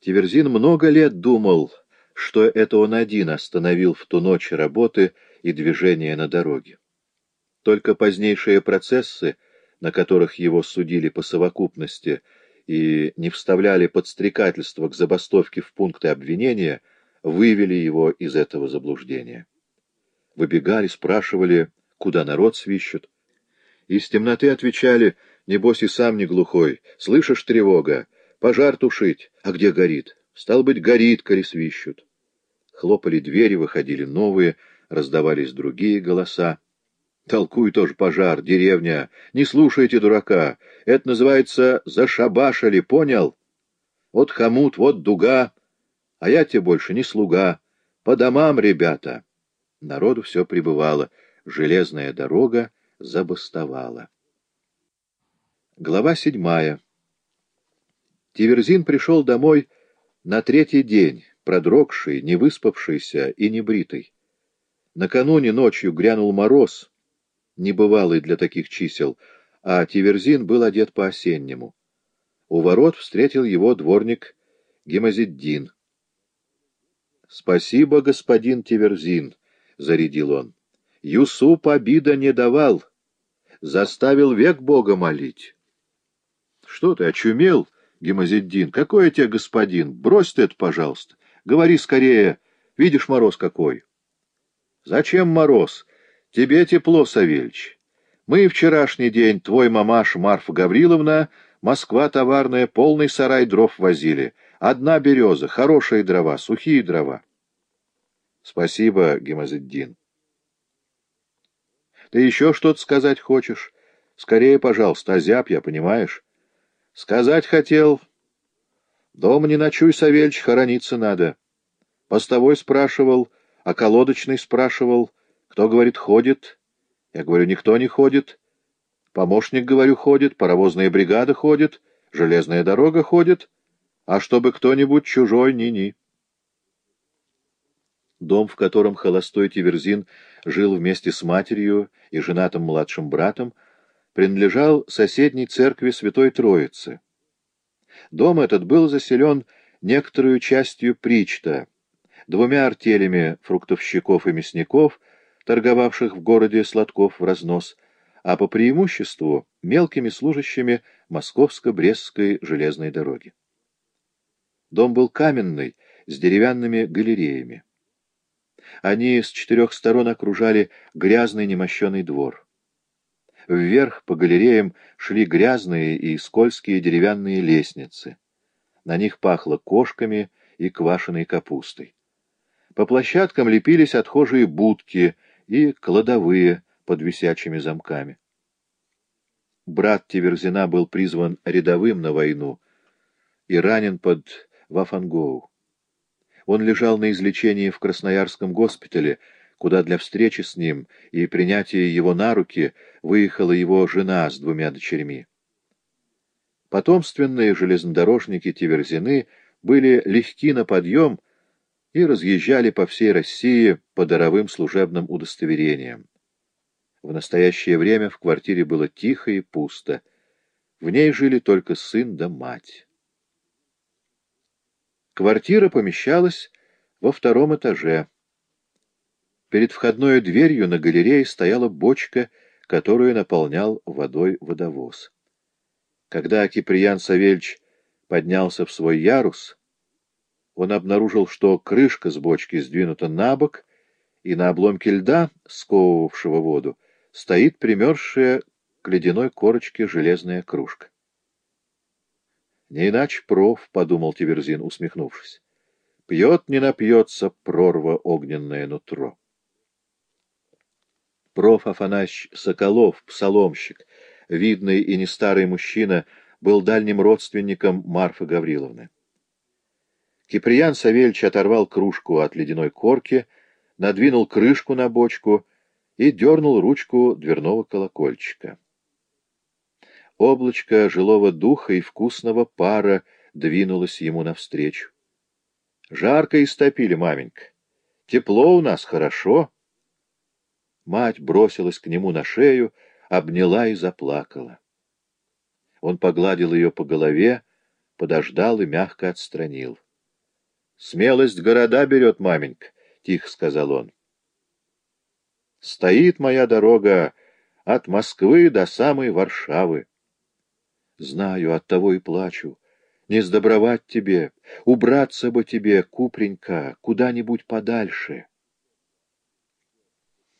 Тиверзин много лет думал, что это он один остановил в ту ночь работы и движение на дороге. Только позднейшие процессы, на которых его судили по совокупности и не вставляли подстрекательство к забастовке в пункты обвинения, вывели его из этого заблуждения. Выбегали, спрашивали, куда народ свищет. Из темноты отвечали, небось и сам не глухой, слышишь, тревога, пожар тушить, а где горит? Стал быть, горит, коли свищут. Хлопали двери, выходили новые, раздавались другие голоса. Толкуй тоже пожар, деревня. Не слушайте дурака. Это называется зашабашили, понял? Вот хомут, вот дуга. А я тебе больше не слуга. По домам, ребята. Народу все прибывало. Железная дорога забастовала. Глава седьмая. Тиверзин пришел домой на третий день, продрогший, не выспавшийся и не бритый. Накануне ночью грянул мороз, небывалый для таких чисел, а Тиверзин был одет по-осеннему. У ворот встретил его дворник Гемозиддин. — Спасибо, господин Тиверзин, — зарядил он. — Юсуп обида не давал, заставил век Бога молить. — Что ты, очумел, Гемозиддин? Какой я тебе господин? Брось ты это, пожалуйста. Говори скорее. Видишь, мороз какой. — Зачем мороз? Тебе тепло, Савельич. Мы вчерашний день, твой мамаш Марфа Гавриловна, Москва товарная, полный сарай дров возили. Одна береза, хорошие дрова, сухие дрова. Спасибо, Гемазеддин. Ты еще что-то сказать хочешь? Скорее, пожалуйста, озяб я, понимаешь? Сказать хотел. Дома не ночуй, Савельич, хорониться надо. Постовой спрашивал, а колодочный спрашивал — кто, говорит, ходит? Я говорю, никто не ходит. Помощник, говорю, ходит, паровозная бригада ходит, железная дорога ходит, а чтобы кто-нибудь чужой ни-ни. Дом, в котором холостой Тиверзин жил вместе с матерью и женатым младшим братом, принадлежал соседней церкви Святой Троицы. Дом этот был заселен некоторую частью причта, двумя артелями фруктовщиков и мясников — торговавших в городе сладков в разнос, а по преимуществу мелкими служащими Московско-Брестской железной дороги. Дом был каменный, с деревянными галереями. Они с четырех сторон окружали грязный немощенный двор. Вверх по галереям шли грязные и скользкие деревянные лестницы. На них пахло кошками и квашеной капустой. По площадкам лепились отхожие будки — и кладовые под висячими замками. Брат Тиверзина был призван рядовым на войну и ранен под Вафангоу. Он лежал на излечении в Красноярском госпитале, куда для встречи с ним и принятия его на руки выехала его жена с двумя дочерьми. Потомственные железнодорожники Тиверзины были легки на подъем, и разъезжали по всей России по даровым служебным удостоверениям. В настоящее время в квартире было тихо и пусто. В ней жили только сын да мать. Квартира помещалась во втором этаже. Перед входной дверью на галерее стояла бочка, которую наполнял водой водовоз. Когда Киприян Савельич поднялся в свой ярус, он обнаружил, что крышка с бочки сдвинута на бок, и на обломке льда, сковывавшего воду, стоит примерзшая к ледяной корочке железная кружка. «Не иначе проф», — подумал Тиверзин, усмехнувшись. «Пьет, не напьется прорва огненное нутро». Проф. Афанасьевич Соколов, псаломщик, видный и не старый мужчина, был дальним родственником Марфы Гавриловны. Киприян Савельич оторвал кружку от ледяной корки, надвинул крышку на бочку и дернул ручку дверного колокольчика. Облачко жилого духа и вкусного пара двинулось ему навстречу. «Жарко истопили, маменька. Тепло у нас, хорошо». Мать бросилась к нему на шею, обняла и заплакала. Он погладил ее по голове, подождал и мягко отстранил. Смелость города берет, маменька, — тихо сказал он. Стоит моя дорога от Москвы до самой Варшавы. Знаю, от того и плачу. Не сдобровать тебе, убраться бы тебе, Купренька, куда-нибудь подальше.